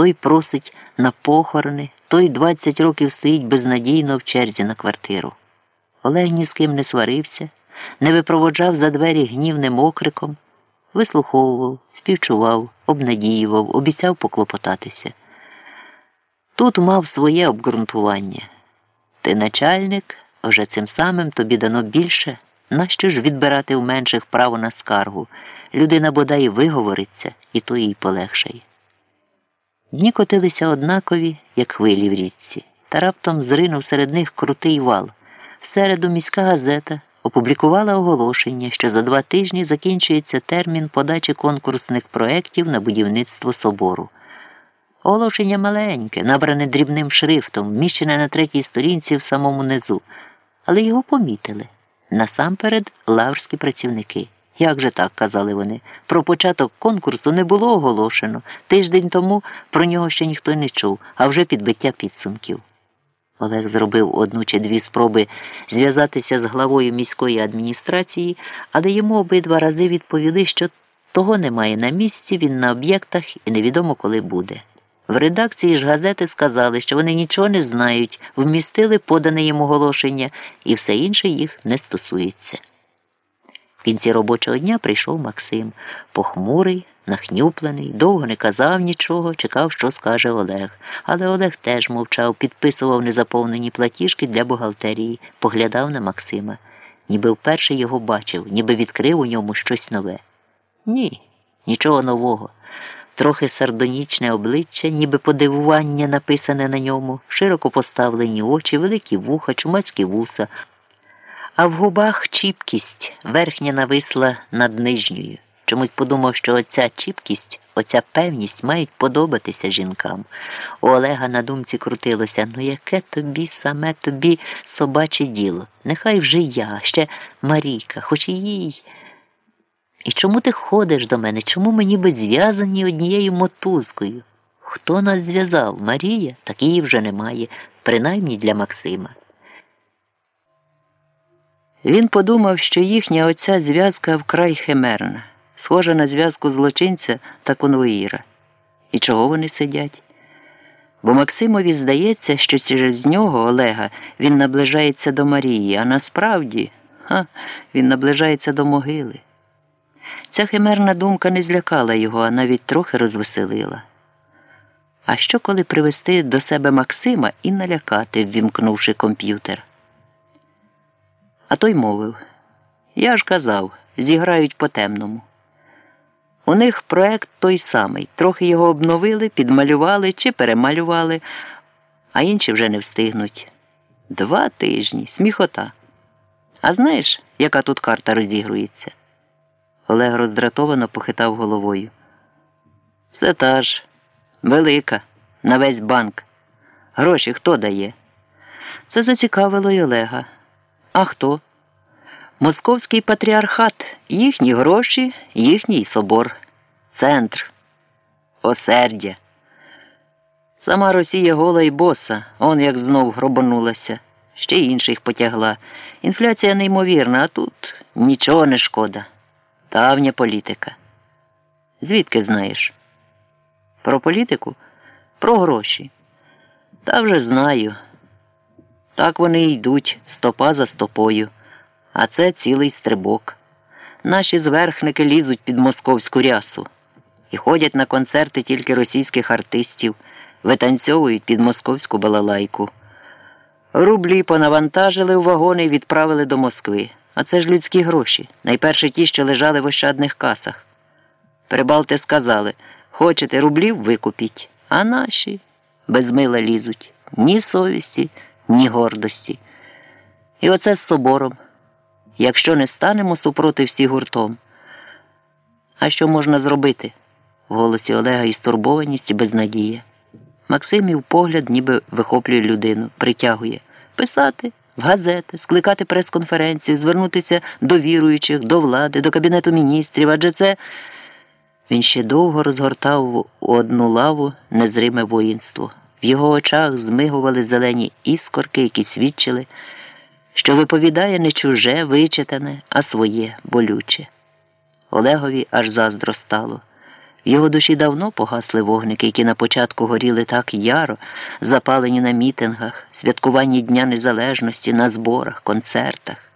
той просить на похорони, той 20 років стоїть безнадійно в черзі на квартиру. Олег ні з ким не сварився, не випроводжав за двері гнівним окриком, вислуховував, співчував, обнадіював, обіцяв поклопотатися. Тут мав своє обґрунтування. Ти начальник, вже цим самим тобі дано більше. Нащо ж відбирати у менших право на скаргу? Людина бодай виговориться, і то їй полегшає. Дні котилися однакові, як хвилі в річці, та раптом зринув серед них крутий вал. Всереду міська газета опублікувала оголошення, що за два тижні закінчується термін подачі конкурсних проєктів на будівництво собору. Оголошення маленьке, набране дрібним шрифтом, вміщене на третій сторінці в самому низу, але його помітили. Насамперед лаврські працівники. Як же так, казали вони, про початок конкурсу не було оголошено. Тиждень тому про нього ще ніхто не чув, а вже підбиття підсумків. Олег зробив одну чи дві спроби зв'язатися з главою міської адміністрації, але йому обидва рази відповіли, що того немає на місці, він на об'єктах і невідомо коли буде. В редакції ж газети сказали, що вони нічого не знають, вмістили подане їм оголошення, і все інше їх не стосується. В кінці робочого дня прийшов Максим, похмурий, нахнюплений, довго не казав нічого, чекав, що скаже Олег. Але Олег теж мовчав, підписував незаповнені платіжки для бухгалтерії, поглядав на Максима, ніби вперше його бачив, ніби відкрив у ньому щось нове. Ні, нічого нового. Трохи сардонічне обличчя, ніби подивування написане на ньому, широко поставлені очі, великі вуха, чумацькі вуса, а в губах чіпкість, верхня нависла над нижньою. Чомусь подумав, що оця чіпкість, оця певність мають подобатися жінкам. У Олега на думці крутилося ну яке тобі саме тобі собаче діло? Нехай вже я, ще Марійка, хоч і їй. І чому ти ходиш до мене? Чому ми ніби зв'язані однією мотузкою? Хто нас зв'язав? Марія? Так її вже немає, принаймні для Максима. Він подумав, що їхня оця зв'язка вкрай химерна, схожа на зв'язку злочинця та конвоїра. І чого вони сидять? Бо Максимові здається, що через нього, Олега, він наближається до Марії, а насправді ха, він наближається до могили. Ця химерна думка не злякала його, а навіть трохи розвеселила. А що, коли привести до себе Максима і налякати, ввімкнувши комп'ютер? А той мовив Я ж казав, зіграють по темному. У них проект той самий. Трохи його обновили, підмалювали чи перемалювали, а інші вже не встигнуть. Два тижні, сміхота. А знаєш, яка тут карта розігрується? Олег роздратовано похитав головою. Все та ж, велика, на весь банк. Гроші хто дає? Це зацікавило й Олега. А хто? Московський патріархат, їхні гроші, їхній собор, центр, осердя. Сама Росія гола й боса, он як знов гробанулася, ще інших потягла. Інфляція неймовірна, а тут нічого не шкода. Давня політика. Звідки знаєш? Про політику? Про гроші. Та вже знаю. Так вони йдуть стопа за стопою, а це цілий стрибок. Наші зверхники лізуть під московську рясу і ходять на концерти тільки російських артистів, витанцьовують під московську балалайку. Рублі понавантажили в вагони і відправили до Москви. А це ж людські гроші, найперше ті, що лежали в ощадних касах. Прибалти сказали хочете рублів викупіть, а наші безмила лізуть ні совісті ні гордості. І оце з собором, якщо не станемо супроти всі гуртом. А що можна зробити? В голосі Олега і стурбованість і безнадія. Максимів погляд ніби вихоплює людину, притягує писати в газети, скликати прес-конференцію, звернутися до віруючих, до влади, до Кабінету міністрів, адже це він ще довго розгортав у одну лаву незриме воїнство. В його очах змигували зелені іскорки, які свідчили, що виповідає не чуже, вичитане, а своє болюче. Олегові аж заздро стало. В його душі давно погасли вогники, які на початку горіли так яро, запалені на мітингах, святкуванні Дня Незалежності, на зборах, концертах.